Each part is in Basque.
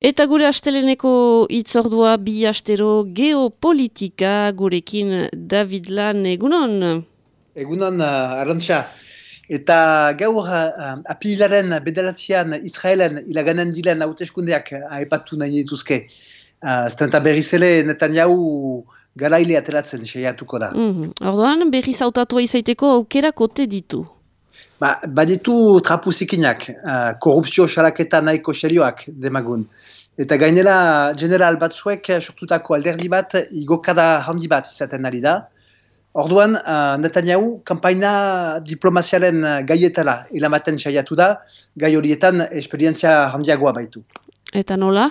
Eta gure asteleneko itzordua bi astero geopolitika gurekin David Lan egunon? Egunon, uh, arantxa. Eta gaur uh, apilaren bedalatzean Israelen ilaganen dilen hauteskundeak aipatu nahi dituzke. Uh, Ztenta berrizele Netanyahu galaile atelatzen seiatuko da. Mm -hmm. Ordoan berriz hautatua izaiteko aukera kote ditu? Ba, baditu trapuzikinak, uh, korrupzio salaketa nahiko serioak demagun. Eta gainera, general batzuek sortutako alderdi bat igokada handi bat izaten ari da. Orduan, uh, Netanyahu, kampaina diplomaziaren gaietala ilamaten saiatu da, gai horietan esperientzia handiagoa baitu. Eta nola?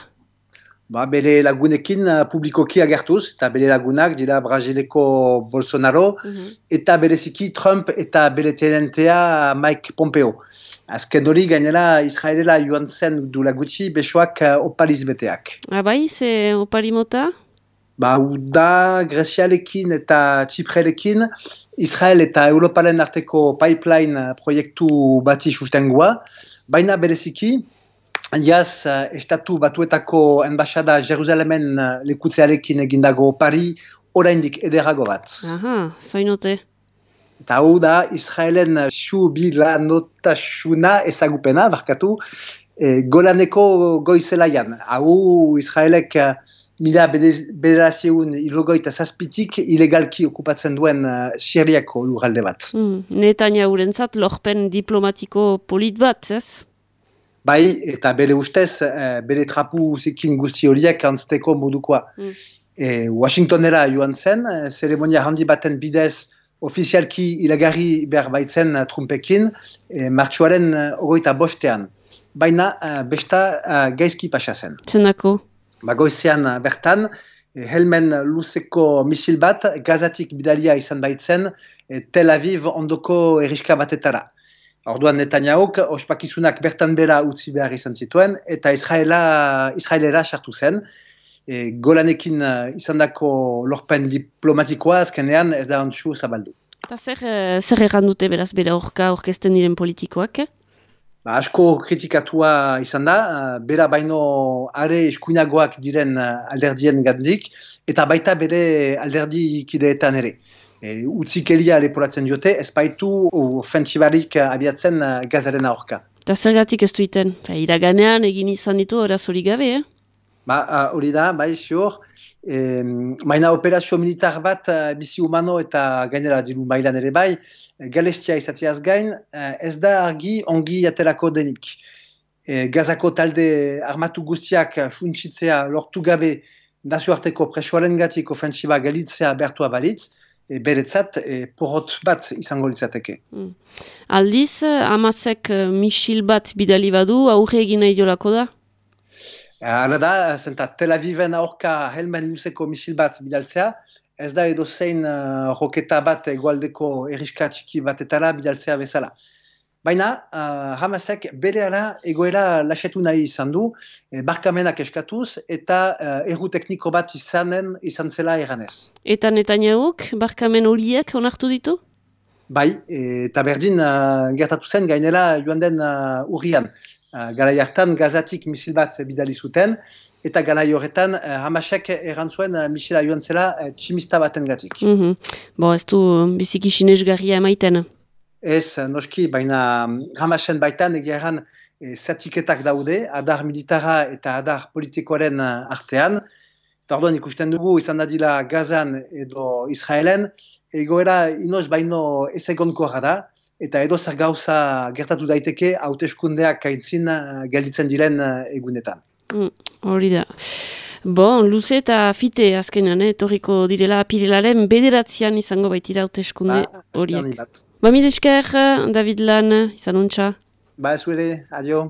Ba, bere lagunekin uh, publikoki agertuz, eta bere lagunak dira Brasileko Bolsonaro, mhm. eta bereziki Trump eta bere tenentea Mike Pompeo. Azken hori gainera Israelela joan zen du lagutsi besoak uh, opaliz beteak. Abai, ah, ze opari mota? Ba, uda Grezialekin eta Txiprerekin Israel eta Europaren arteko pipeline proiektu bati sustengoa, baina bereziki, Jaz, uh, estatu batuetako enbaixada Jeruzalemen uh, lekutzearekin egindago pari oraindik ederago bat. Aha, zoinote. Eta hau da, Israelen su bila notasuna ezagupena, barkatu, e, golaneko goizelaian. Hau Israelek mila bederazioun ilogoita zazpitik ilegalki okupatzen duen uh, Siriako lurralde bat. Mm, Netanya urentzat, lorpen diplomatiko polit bat, ez? Bai, eta bere ustez, e, bere trapu zikin guzti horiek antzteko modukoa. Mm. E, Washingtonera joan zen, e, zeremonia handi baten bidez, ofizialki ilagarri behar baitzen uh, Trumpekin, e, martxuaren uh, ogoita bostean. Baina, uh, besta uh, gaizki pasa zen. Zenako? Bagoizean uh, bertan, helmen luzeko misil bat, gazatik bidalia izan baitzen, Tel Aviv ondoko eriska batetara. Orduan Netanyahuk ospakizunak bertan bera utzi behar izan zituen, eta Israela, Israelera sartu zen. E, golanekin uh, izan dako lorpen diplomatikoa azkenean ez da ontsu zabaldu. Eta zer, eh, zer erran dute beraz bera orka orkesten diren politikoak? Ba, asko kritikatua izan da, uh, bera baino are eskuinagoak diren alderdien gandik, eta baita bere alderdi kideetan ere e, utzikelia leporatzen diote, ez baitu ofentsibarik abiatzen uh, gazaren aurka. Eta zergatik ez duiten? Iraganean egin izan ditu horaz hori gabe, eh? Ba, hori da, bai, zior. E, maina operazio militar bat uh, bizi humano eta gainera diru mailan ere bai, galestia izatiaz gain, uh, ez da argi ongi aterako denik. E, gazako talde armatu guztiak funtsitzea lortu gabe nazioarteko presoaren gatik ofensiba galitzea bertua balitz, beretzat e, porrot bat izango litzateke. Mm. Aldiz, amazek uh, misil bat bidali badu, aurre egin nahi diolako da? Hala da, zenta Tel Aviven aurka helmen luzeko misil bat bidaltzea, ez da edo zein uh, roketa bat egualdeko eriska txiki batetara bidaltzea bezala. Baina, uh, Hamasek bere ala egoera lasetu nahi izan du, e, barkamenak eskatuz eta uh, erru tekniko bat izanen izan zela eranez. Eta Netanyahuk barkamen horiek onartu ditu? Bai, eta berdin uh, gertatu zen gainera joan den uh, urrian. Uh, galai hartan gazatik misil bat bidali zuten, eta galai horretan uh, Hamasek erantzuen uh, misila joan zela uh, tximista baten gatik. Mm -hmm. Bo, ez du biziki sinesgarria emaiten? Ez, noski, baina ramasen mm, baitan egeran e, zatiketak daude, adar militara eta adar politikoaren uh, artean. Eta orduan ikusten dugu izan dadila Gazan edo Israelen, egoera inoz baino ez egonko da, eta edo zer gauza gertatu daiteke hauteskundeak kaitzin uh, gelditzen diren uh, egunetan. Mm, hori da. Bon, luze eta fite azkenan, eh, torriko direla apirelaren bederatzean izango baitira hauteskunde ba, horiek. Ba, mire esker, David Lan, izan untxa. Ba, ez adio.